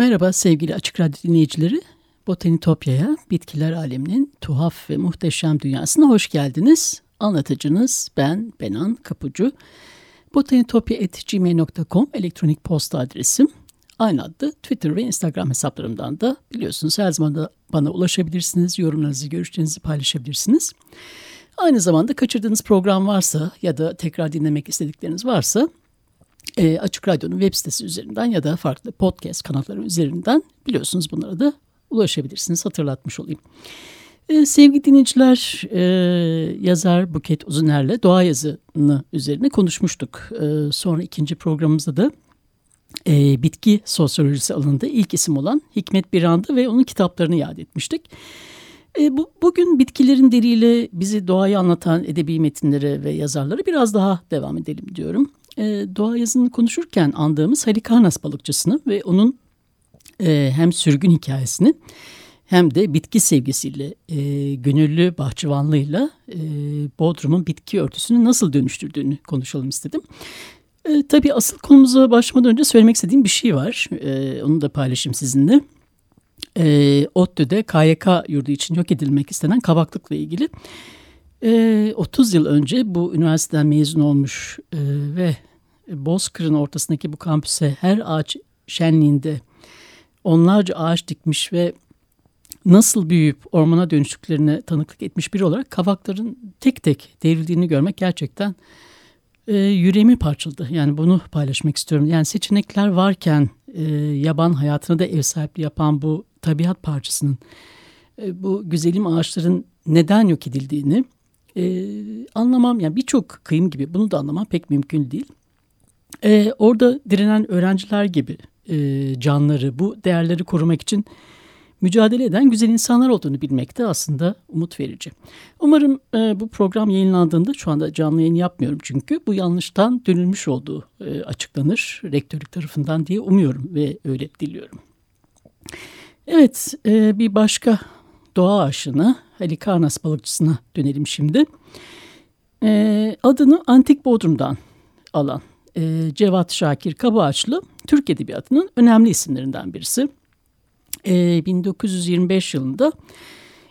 Merhaba sevgili Açık Radyo dinleyicileri. Botanitopya'ya, bitkiler aleminin tuhaf ve muhteşem dünyasına hoş geldiniz. Anlatıcınız ben Benan Kapucu. botanitopya.gmail.com elektronik posta adresim. Aynı adlı Twitter ve Instagram hesaplarımdan da biliyorsunuz her zaman da bana ulaşabilirsiniz. Yorumlarınızı, görüşlerinizi paylaşabilirsiniz. Aynı zamanda kaçırdığınız program varsa ya da tekrar dinlemek istedikleriniz varsa e, Açık Radyo'nun web sitesi üzerinden ya da farklı podcast kanalları üzerinden biliyorsunuz bunlara da ulaşabilirsiniz. Hatırlatmış olayım. E, sevgili dinleyiciler, e, yazar Buket Uzuner'le doğa yazını üzerine konuşmuştuk. E, sonra ikinci programımızda da e, bitki sosyolojisi alanında ilk isim olan Hikmet Birandı ve onun kitaplarını yad etmiştik. E, bu, bugün bitkilerin diliyle bizi doğayı anlatan edebi metinlere ve yazarlara biraz daha devam edelim diyorum e, doğa yazını konuşurken andığımız Halikarnas balıkçısını ve onun e, hem sürgün hikayesini hem de bitki sevgisiyle, e, gönüllü bahçıvanlığıyla e, Bodrum'un bitki örtüsünü nasıl dönüştürdüğünü konuşalım istedim. E, tabii asıl konumuza başlamadan önce söylemek istediğim bir şey var. E, onu da paylaşayım sizinle. E, ODTÜ'de KYK yurdu için yok edilmek istenen kabaklıkla ilgili e, 30 yıl önce bu üniversiteden mezun olmuş e, ve Bozkır'ın ortasındaki bu kampüse her ağaç şenliğinde onlarca ağaç dikmiş ve nasıl büyüyüp ormana dönüştüklerine tanıklık etmiş biri olarak kavakların tek tek devrildiğini görmek gerçekten e, yüreğimi parçaladı. Yani bunu paylaşmak istiyorum. Yani seçenekler varken e, yaban hayatına da ev sahipliği yapan bu tabiat parçasının e, bu güzelim ağaçların neden yok edildiğini e, anlamam. Yani birçok kıyım gibi bunu da anlamam pek mümkün değil. E, orada direnen öğrenciler gibi e, canları, bu değerleri korumak için mücadele eden güzel insanlar olduğunu bilmek de aslında umut verici. Umarım e, bu program yayınlandığında şu anda canlı yayın yapmıyorum çünkü bu yanlıştan dönülmüş olduğu e, açıklanır rektörlük tarafından diye umuyorum ve öyle diliyorum. Evet e, bir başka doğa aşığına Halikarnas balıkçısına dönelim şimdi. E, adını Antik Bodrum'dan alan e, Cevat Şakir Kabaağaçlı Türk Edebiyatı'nın önemli isimlerinden birisi. E, 1925 yılında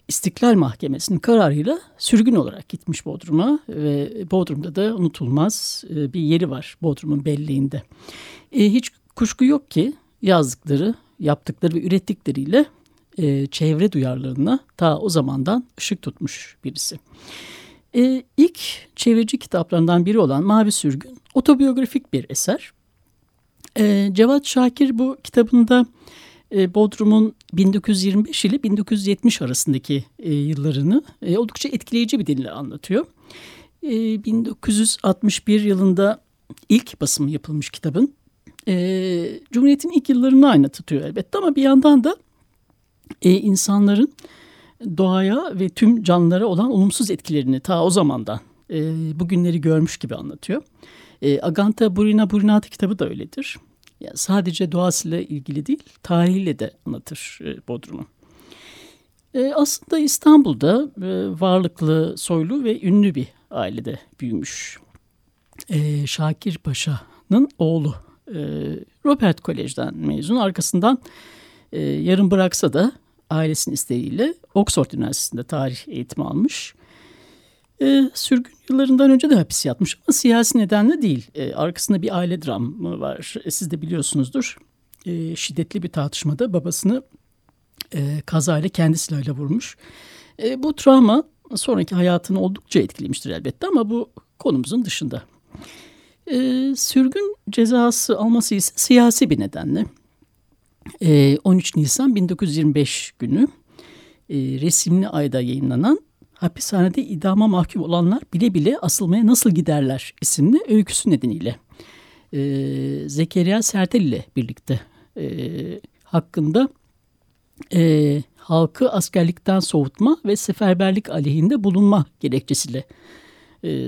İstiklal Mahkemesi'nin kararıyla sürgün olarak gitmiş Bodrum'a ve Bodrum'da da unutulmaz e, bir yeri var Bodrum'un belleğinde. E, hiç kuşku yok ki yazdıkları, yaptıkları ve ürettikleriyle e, çevre duyarlılığına ta o zamandan ışık tutmuş birisi. E, ilk çevreci kitaplarından biri olan Mavi Sürgün otobiyografik bir eser. E, Cevat Şakir bu kitabında e, Bodrum'un 1925 ile 1970 arasındaki e, yıllarını e, oldukça etkileyici bir dille anlatıyor. E, 1961 yılında ilk basımı yapılmış kitabın Cumhuriyet'in ilk yıllarını anlatıyor elbette ama bir yandan da insanların doğaya ve tüm canlılara olan olumsuz etkilerini ta o zamandan bugünleri görmüş gibi anlatıyor. E, Aganta Burina Burinata kitabı da öyledir. Yani sadece doğasıyla ilgili değil, tarihiyle de anlatır e, Bodrum'u. E, aslında İstanbul'da e, varlıklı, soylu ve ünlü bir ailede büyümüş. E, Şakir Paşa'nın oğlu e, Robert Kolej'den mezun. Arkasından e, yarım bıraksa da ailesinin isteğiyle Oxford Üniversitesi'nde tarih eğitimi almış. E, sürgün yıllarından önce de hapis yatmış ama siyasi nedenle değil. E, arkasında bir aile dramı var. E, siz de biliyorsunuzdur. E, şiddetli bir tartışmada babasını e, kazayla kendi silahıyla vurmuş. E, bu travma sonraki hayatını oldukça etkilemiştir elbette ama bu konumuzun dışında. E, sürgün cezası alması ise siyasi bir nedenle. 13 Nisan 1925 günü resimli ayda yayınlanan Hapishanede idama mahkum olanlar bile bile asılmaya nasıl giderler isimli öyküsü nedeniyle Zekeriya Sertel ile birlikte hakkında halkı askerlikten soğutma ve seferberlik aleyhinde bulunma gerekçesiyle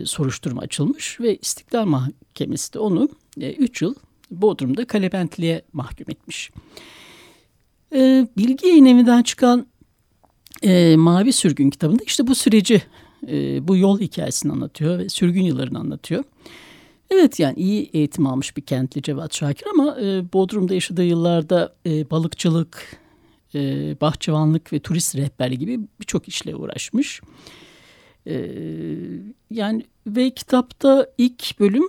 soruşturma açılmış ve İstiklal Mahkemesi de onu 3 yıl Bodrum'da kalebentliğe mahkum etmiş. E, Bilgi Yayın çıkan e, Mavi Sürgün kitabında işte bu süreci, e, bu yol hikayesini anlatıyor ve sürgün yıllarını anlatıyor. Evet yani iyi eğitim almış bir kentli Cevat Şakir ama e, Bodrum'da yaşadığı yıllarda e, balıkçılık, e, bahçıvanlık ve turist rehberliği gibi birçok işle uğraşmış. E, yani ve kitapta ilk bölüm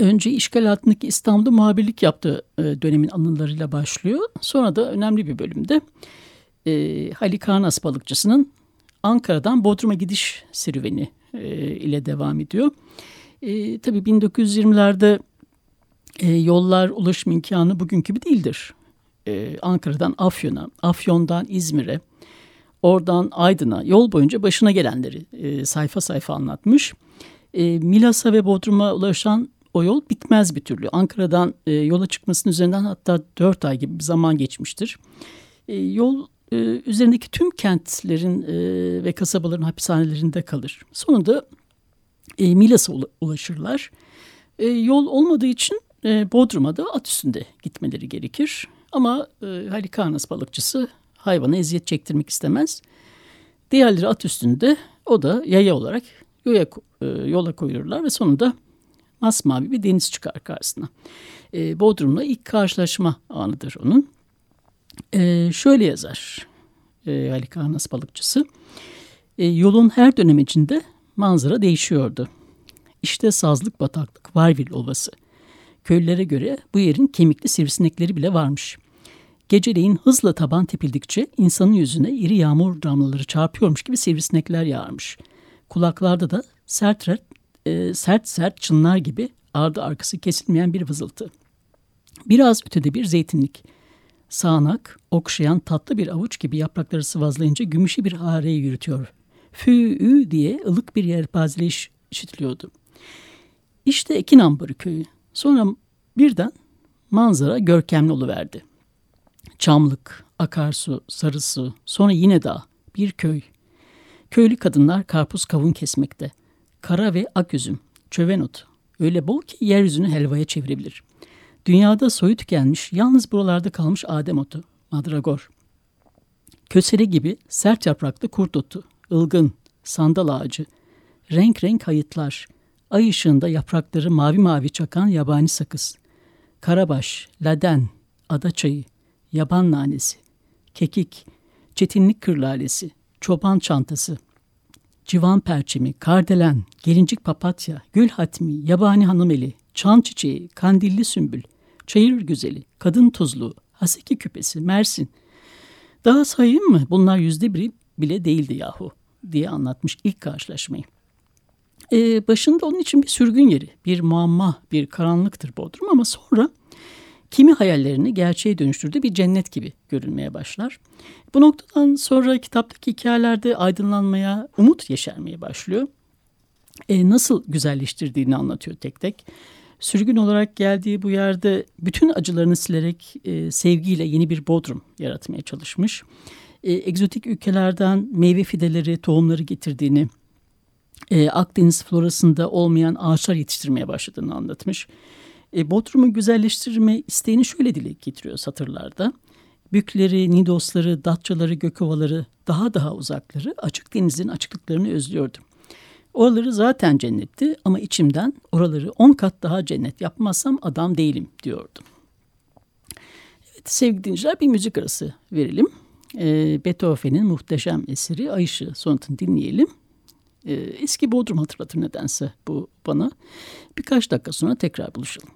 önce işgal altındaki İstanbul'da muhabirlik yaptığı e, dönemin anılarıyla başlıyor. Sonra da önemli bir bölümde e, Halikanas balıkçısının Ankara'dan Bodrum'a gidiş serüveni e, ile devam ediyor. E, tabii 1920'lerde e, yollar ulaşım imkanı bugünkü gibi değildir. E, Ankara'dan Afyon'a, Afyon'dan İzmir'e, oradan Aydın'a yol boyunca başına gelenleri e, sayfa sayfa anlatmış. E, Milas'a ve Bodrum'a ulaşan o yol bitmez bir türlü. Ankara'dan e, yola çıkmasının üzerinden hatta dört ay gibi bir zaman geçmiştir. E, yol e, üzerindeki tüm kentlerin e, ve kasabaların hapishanelerinde kalır. Sonunda e, Milas'a ulaşırlar. E, yol olmadığı için e, Bodrum'a da at üstünde gitmeleri gerekir. Ama e, Halikanas balıkçısı hayvana eziyet çektirmek istemez. Diğerleri at üstünde o da yaya olarak yola, e, yola koyulurlar ve sonunda masmavi bir deniz çıkar karşısına. E, Bodrum'la ilk karşılaşma anıdır onun. E, şöyle yazar e, Ali Kahnas balıkçısı. E, yolun her dönem içinde manzara değişiyordu. İşte sazlık bataklık Varvil Ovası. Köylülere göre bu yerin kemikli sivrisinekleri bile varmış. Geceleyin hızla taban tepildikçe insanın yüzüne iri yağmur damlaları çarpıyormuş gibi sivrisinekler yağarmış. Kulaklarda da sert, e, sert sert çınlar gibi ardı arkası kesilmeyen bir vızıltı. Biraz ötede bir zeytinlik. Sağanak, okşayan tatlı bir avuç gibi yaprakları sıvazlayınca gümüşü bir hareyi yürütüyor. Fü diye ılık bir yelpazeleş işitiliyordu. İşte Ekin Ambarı köyü. Sonra birden manzara görkemli oluverdi. Çamlık, akarsu, sarısı, sonra yine dağ, bir köy. Köylü kadınlar karpuz kavun kesmekte. Kara ve ak üzüm, çöven ot. Öyle bol ki yeryüzünü helvaya çevirebilir. Dünyada soyu tükenmiş, yalnız buralarda kalmış adem otu, madragor. Kösere gibi sert yapraklı kurt otu, ılgın, sandal ağacı, renk renk hayıtlar, ay ışığında yaprakları mavi mavi çakan yabani sakız, karabaş, laden, adaçayı, yaban nanesi, kekik, çetinlik kırlalesi, çoban çantası, civan perçemi, kardelen, gelincik papatya, gül hatmi, yabani hanımeli, çan çiçeği, kandilli sümbül, çayır güzeli, kadın tuzlu, haseki küpesi, mersin. Daha sayayım mı? Bunlar yüzde biri bile değildi yahu diye anlatmış ilk karşılaşmayı. Ee, başında onun için bir sürgün yeri, bir muamma, bir karanlıktır Bodrum ama sonra kimi hayallerini gerçeğe dönüştürdüğü bir cennet gibi görünmeye başlar. Bu noktadan sonra kitaptaki hikayelerde aydınlanmaya, umut yeşermeye başlıyor. E, nasıl güzelleştirdiğini anlatıyor tek tek. Sürgün olarak geldiği bu yerde bütün acılarını silerek e, sevgiyle yeni bir Bodrum yaratmaya çalışmış. E, egzotik ülkelerden meyve fideleri, tohumları getirdiğini, e, Akdeniz florasında olmayan ağaçlar yetiştirmeye başladığını anlatmış. E, Bodrum'u güzelleştirme isteğini şöyle dile getiriyor satırlarda. Bükleri, Nidosları, Datçaları, Gökovaları, daha daha uzakları açık denizin açıklıklarını özlüyordum. Oraları zaten cennetti ama içimden oraları on kat daha cennet yapmazsam adam değilim diyordum. Evet sevgili dinleyiciler bir müzik arası verelim. Ee, Beethoven'in muhteşem eseri Ay Işığı sonatını dinleyelim. Ee, eski Bodrum hatırlatır nedense bu bana. Birkaç dakika sonra tekrar buluşalım.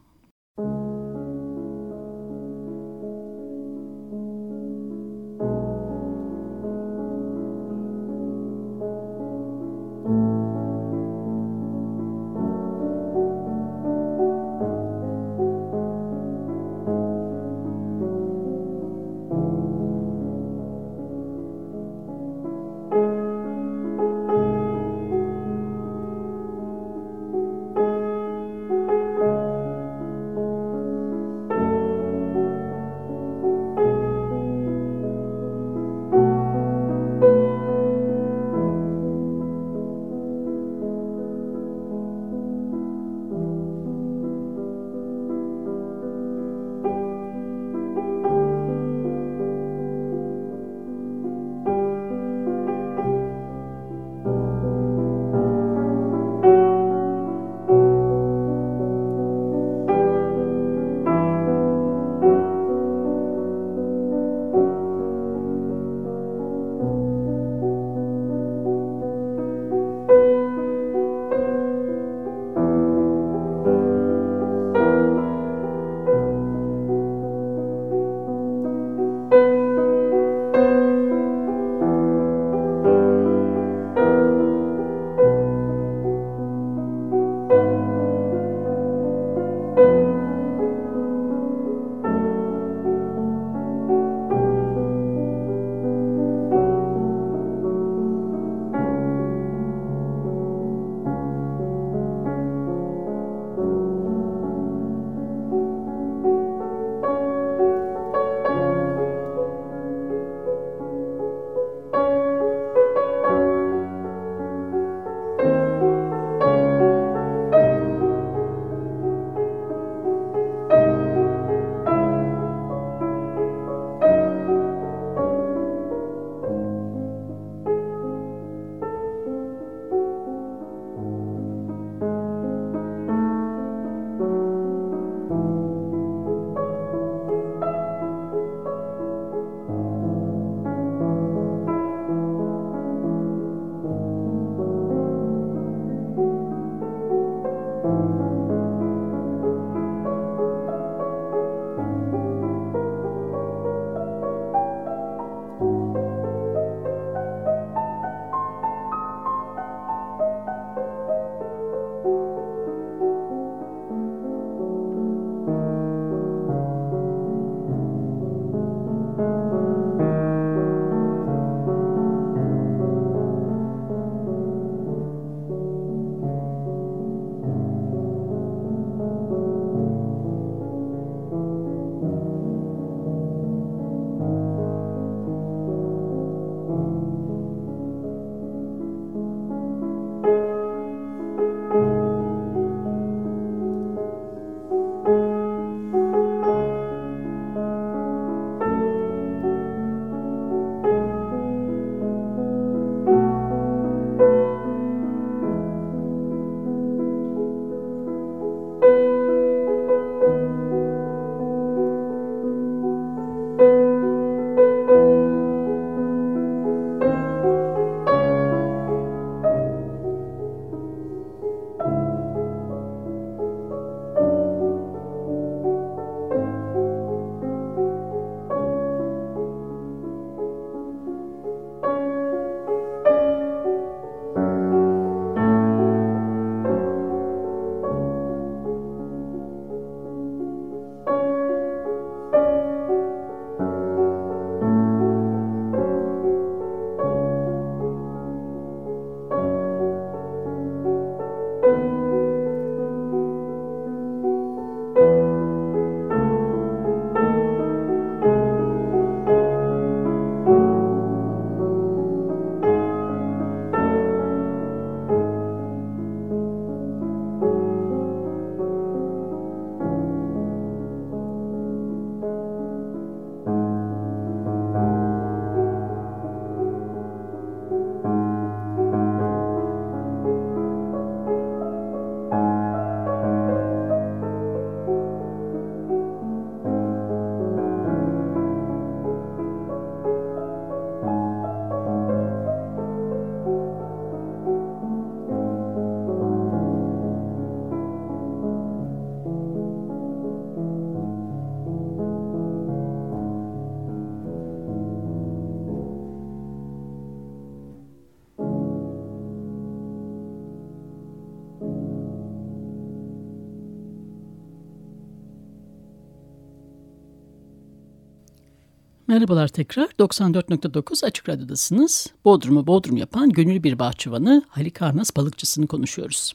Merhabalar tekrar. 94.9 Açık Radyo'dasınız. Bodrum'u Bodrum yapan gönüllü bir bahçıvanı Halikarnas balıkçısını konuşuyoruz.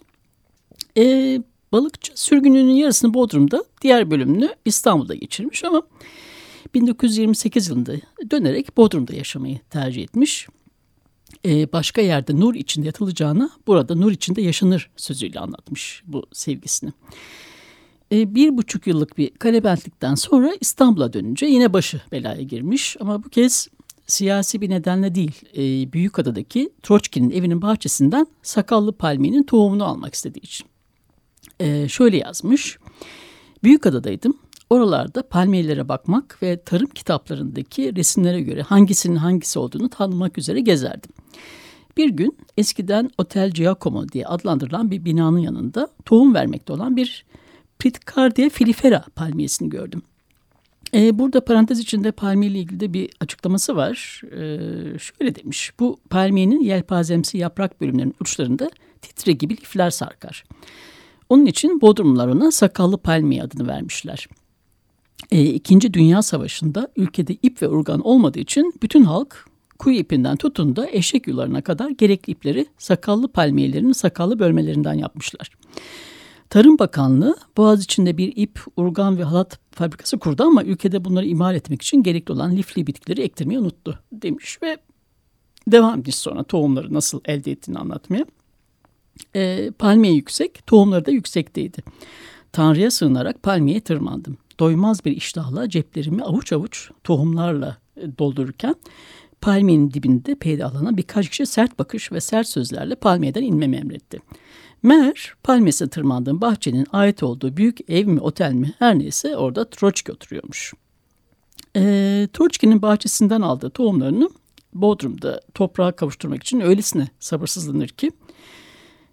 Ee, balıkçı sürgününün yarısını Bodrum'da, diğer bölümünü İstanbul'da geçirmiş ama 1928 yılında dönerek Bodrum'da yaşamayı tercih etmiş. Ee, başka yerde nur içinde yatılacağına burada nur içinde yaşanır sözüyle anlatmış bu sevgisini. Ee, bir buçuk yıllık bir kalebentlikten sonra İstanbul'a dönünce yine başı belaya girmiş ama bu kez siyasi bir nedenle değil e, Büyükada'daki Troçki'nin evinin bahçesinden sakallı palmiyenin tohumunu almak istediği için. E, şöyle yazmış. Büyükada'daydım. Oralarda palmiyelere bakmak ve tarım kitaplarındaki resimlere göre hangisinin hangisi olduğunu tanımak üzere gezerdim. Bir gün eskiden Otel Giacomo diye adlandırılan bir binanın yanında tohum vermekte olan bir Pitcardia filifera palmiyesini gördüm. Ee, burada parantez içinde palmiye ile ilgili de bir açıklaması var. Ee, şöyle demiş, bu palmiyenin yelpazemsi yaprak bölümlerinin uçlarında titre gibi lifler sarkar. Onun için Bodrumlar ona sakallı palmiye adını vermişler. Ee, İkinci Dünya Savaşı'nda ülkede ip ve urgan olmadığı için bütün halk kuyu ipinden tutun da eşek yularına kadar gerekli ipleri sakallı palmiyelerin sakallı bölmelerinden yapmışlar. Tarım Bakanlığı Boğaz içinde bir ip, urgan ve halat fabrikası kurdu ama ülkede bunları imal etmek için gerekli olan lifli bitkileri ektirmeyi unuttu demiş ve devam etmiş sonra tohumları nasıl elde ettiğini anlatmaya. E, palmiye yüksek, tohumları da yüksekteydi. Tanrı'ya sığınarak palmiyeye tırmandım. Doymaz bir iştahla ceplerimi avuç avuç tohumlarla e, doldururken palmiyenin dibinde peydahlanan birkaç kişi sert bakış ve sert sözlerle palmiyeden inmemi emretti. Meğer palmiyesine tırmandığım bahçenin ait olduğu büyük ev mi otel mi her neyse orada Troçki oturuyormuş. E, Troçki'nin bahçesinden aldığı tohumlarını Bodrum'da toprağa kavuşturmak için öylesine sabırsızlanır ki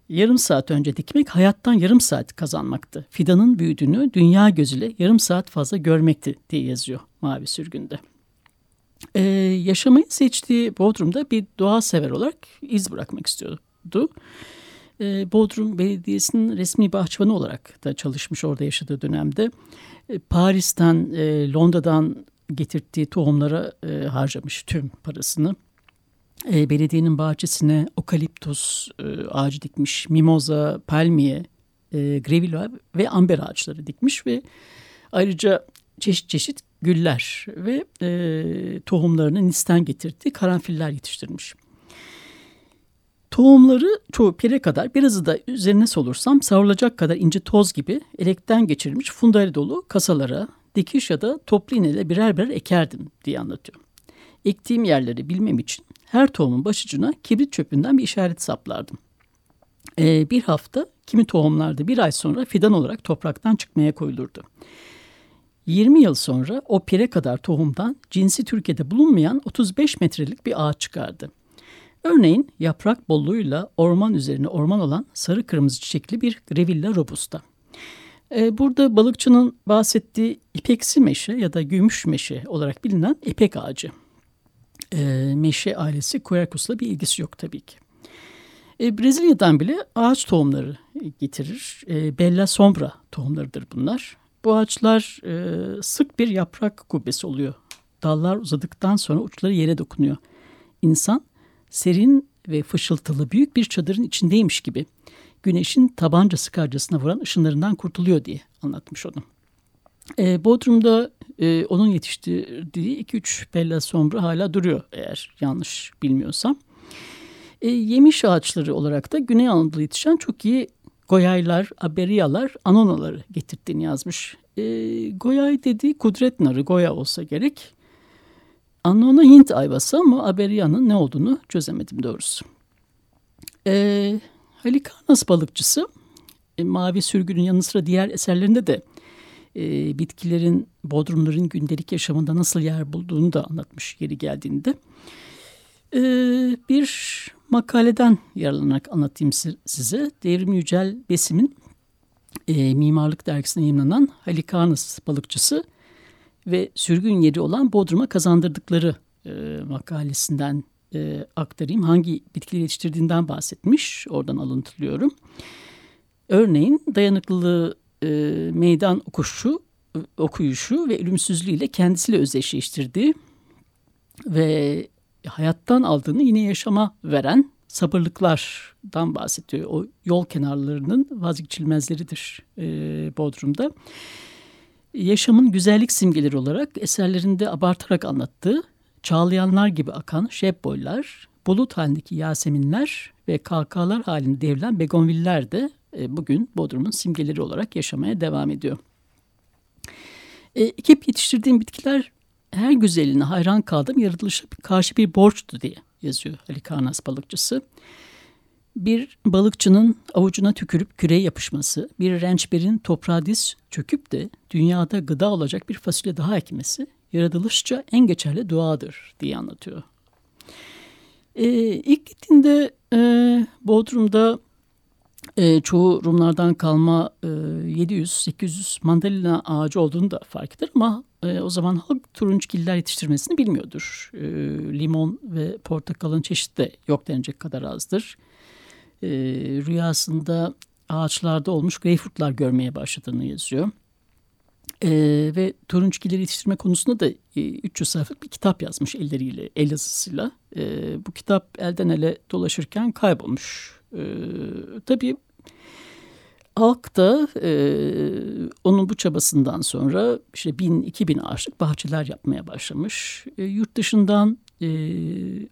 yarım saat önce dikmek hayattan yarım saat kazanmaktı. Fidanın büyüdüğünü dünya gözüyle yarım saat fazla görmekti diye yazıyor Mavi Sürgün'de. Ee, yaşamayı seçtiği Bodrum'da bir doğa sever olarak iz bırakmak istiyordu. Ee, Bodrum Belediyesi'nin resmi bahçıvanı olarak da çalışmış orada yaşadığı dönemde. Ee, Paris'ten, e, Londra'dan getirdiği tohumlara e, harcamış tüm parasını. E, belediyenin bahçesine okaliptus e, ağacı dikmiş, mimoza, palmiye, e, grevilla ve amber ağaçları dikmiş ve ayrıca çeşit çeşit güller ve e, tohumlarını Nis'ten getirdiği karanfiller yetiştirmiş. Tohumları çoğu pire kadar birazı da üzerine solursam savrulacak kadar ince toz gibi elekten geçirilmiş fundayla dolu kasalara dikiş ya da toplu iğneyle birer birer ekerdim diye anlatıyor. Ektiğim yerleri bilmem için her tohumun başucuna kibrit çöpünden bir işaret saplardım. Ee, bir hafta kimi tohumlarda bir ay sonra fidan olarak topraktan çıkmaya koyulurdu. 20 yıl sonra o pire kadar tohumdan cinsi Türkiye'de bulunmayan 35 metrelik bir ağaç çıkardı. Örneğin yaprak bolluğuyla orman üzerine orman olan sarı kırmızı çiçekli bir Grevilla robusta. Ee, burada balıkçının bahsettiği ipeksi meşe ya da gümüş meşe olarak bilinen ipek ağacı. Ee, meşe ailesi Quercus'la bir ilgisi yok tabii ki. Ee, Brezilya'dan bile ağaç tohumları getirir. Bella sombra tohumlarıdır bunlar. Bu ağaçlar e, sık bir yaprak kubbesi oluyor. Dallar uzadıktan sonra uçları yere dokunuyor. İnsan serin ve fışıltılı büyük bir çadırın içindeymiş gibi güneşin tabanca sıkarcasına vuran ışınlarından kurtuluyor diye anlatmış onu. E, Bodrum'da e, onun yetiştirdiği 2-3 bella sombra hala duruyor eğer yanlış bilmiyorsam. E, yemiş ağaçları olarak da Güney Anadolu'da yetişen çok iyi goyaylar, aberiyalar, anonaları getirdiğini yazmış. E, goyay dediği kudret narı, goya olsa gerek. Anona Hint ayvası ama Aberia'nın ne olduğunu çözemedim doğrusu. E, Halikarnas balıkçısı e, Mavi Sürgün'ün yanı sıra diğer eserlerinde de e, bitkilerin, bodrumların gündelik yaşamında nasıl yer bulduğunu da anlatmış yeri geldiğinde. E, bir makaleden yararlanarak anlatayım size. Devrim Yücel Besim'in e, Mimarlık Dergisi'ne yayınlanan Halikarnas balıkçısı ve sürgün yeri olan Bodrum'a kazandırdıkları e, makalesinden e, aktarayım. Hangi bitkileri yetiştirdiğinden bahsetmiş. Oradan alıntılıyorum. Örneğin dayanıklılığı e, meydan okuşu, okuyuşu ve ölümsüzlüğüyle kendisiyle özdeşleştirdiği ve hayattan aldığını yine yaşama veren sabırlıklardan bahsediyor. O yol kenarlarının vazgeçilmezleridir e, Bodrum'da. Yaşamın güzellik simgeleri olarak eserlerinde abartarak anlattığı çağlayanlar gibi akan şeb boylar, bulut halindeki yaseminler ve kalkalar halinde devrilen begonviller de e, bugün Bodrum'un simgeleri olarak yaşamaya devam ediyor. E, ekip yetiştirdiğim bitkiler her güzelliğine hayran kaldım. Yaratılışa karşı bir borçtu diye yazıyor Ali Karnas balıkçısı. Bir balıkçının avucuna tükürüp küreye yapışması, bir rençberin toprağa diz çöküp de dünyada gıda olacak bir fasulye daha ekmesi yaratılışça en geçerli duadır diye anlatıyor. Ee, ilk gittiğinde e, Bodrum'da e, çoğu Rumlardan kalma e, 700-800 mandalina ağacı olduğunu da fark eder ama e, o zaman halk turunçgiller yetiştirmesini bilmiyordur. E, limon ve portakalın çeşidi de yok denecek kadar azdır. E, rüyasında ağaçlarda olmuş greyfurtlar görmeye başladığını yazıyor. E, ve turunçgilleri yetiştirme konusunda da e, 300 sayfalık bir kitap yazmış elleriyle, el yazısıyla. E, bu kitap elden ele dolaşırken kaybolmuş. E, tabii Halk da e, onun bu çabasından sonra işte bin, iki bin ağaçlık bahçeler yapmaya başlamış. E, yurt dışından e,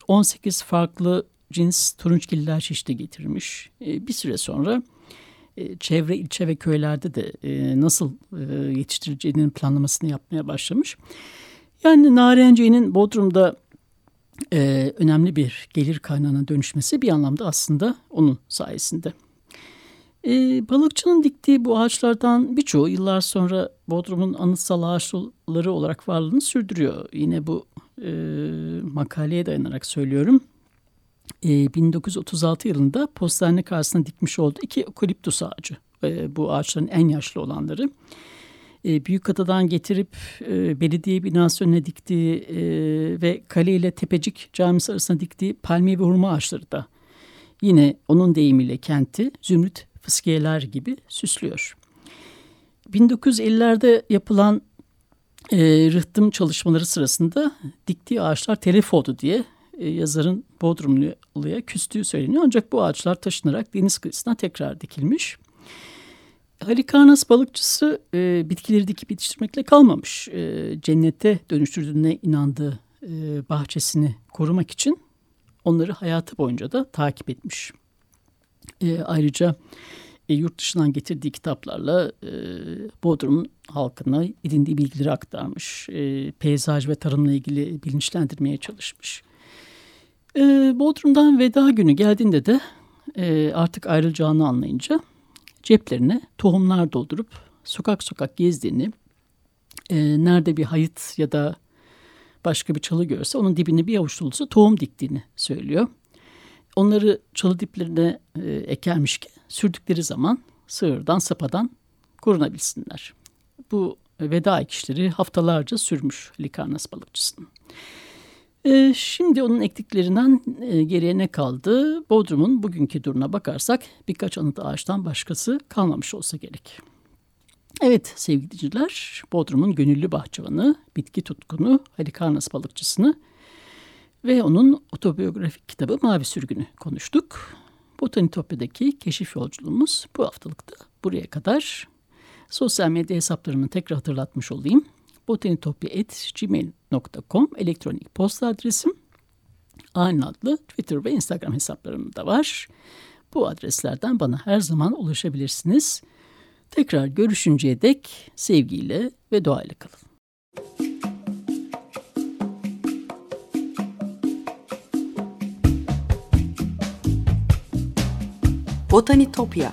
18 farklı cins turunçgiller çeşidi getirmiş. E, bir süre sonra e, çevre ilçe ve köylerde de e, nasıl e, yetiştireceğinin planlamasını yapmaya başlamış. Yani narenciyenin Bodrum'da e, önemli bir gelir kaynağına dönüşmesi bir anlamda aslında onun sayesinde. E, balıkçının diktiği bu ağaçlardan birçoğu yıllar sonra Bodrum'un anıtsal ağaçları olarak varlığını sürdürüyor. Yine bu e, makaleye dayanarak söylüyorum. E, 1936 yılında postane karşısına dikmiş olduğu iki okaliptus ağacı. E, bu ağaçların en yaşlı olanları. E, Büyükada'dan getirip e, belediye binası önüne diktiği e, ve kale ile Tepecik camisi arasında diktiği palmiye ve hurma ağaçları da yine onun deyimiyle kenti zümrüt fıskiyeler gibi süslüyor. 1950'lerde yapılan e, rıhtım çalışmaları sırasında diktiği ağaçlar telef oldu diye e, yazarın Bodrumlu'ya küstüğü söyleniyor. Ancak bu ağaçlar taşınarak deniz kıyısına tekrar dikilmiş. Halikarnas balıkçısı e, bitkileri dikip yetiştirmekle kalmamış. E, cennete dönüştürdüğüne inandığı e, bahçesini korumak için onları hayatı boyunca da takip etmiş. E, ayrıca e, yurt dışından getirdiği kitaplarla e, Bodrum halkına edindiği bilgileri aktarmış. E, peyzaj ve tarımla ilgili bilinçlendirmeye çalışmış. E, Bodrum'dan veda günü geldiğinde de e, artık ayrılacağını anlayınca ceplerine tohumlar doldurup sokak sokak gezdiğini, e, nerede bir hayıt ya da başka bir çalı görse onun dibine bir avuç dolusu tohum diktiğini söylüyor. Onları çalı diplerine e, ekermiş ki sürdükleri zaman sığırdan sapadan korunabilsinler. Bu veda ekişleri haftalarca sürmüş Likarnas balıkçısının. E, şimdi onun ektiklerinden e, geriye ne kaldı? Bodrum'un bugünkü durumuna bakarsak birkaç anıt ağaçtan başkası kalmamış olsa gerek. Evet sevgili dinleyiciler, Bodrum'un gönüllü bahçıvanı, bitki tutkunu Halikarnas balıkçısını ve onun otobiyografik kitabı Mavi Sürgün'ü konuştuk. Botanitopya'daki keşif yolculuğumuz bu haftalıkta buraya kadar. Sosyal medya hesaplarımı tekrar hatırlatmış olayım. botanitopya.gmail.com elektronik posta adresim. Aynı adlı Twitter ve Instagram hesaplarım da var. Bu adreslerden bana her zaman ulaşabilirsiniz. Tekrar görüşünceye dek sevgiyle ve doğayla kalın. Botanitopya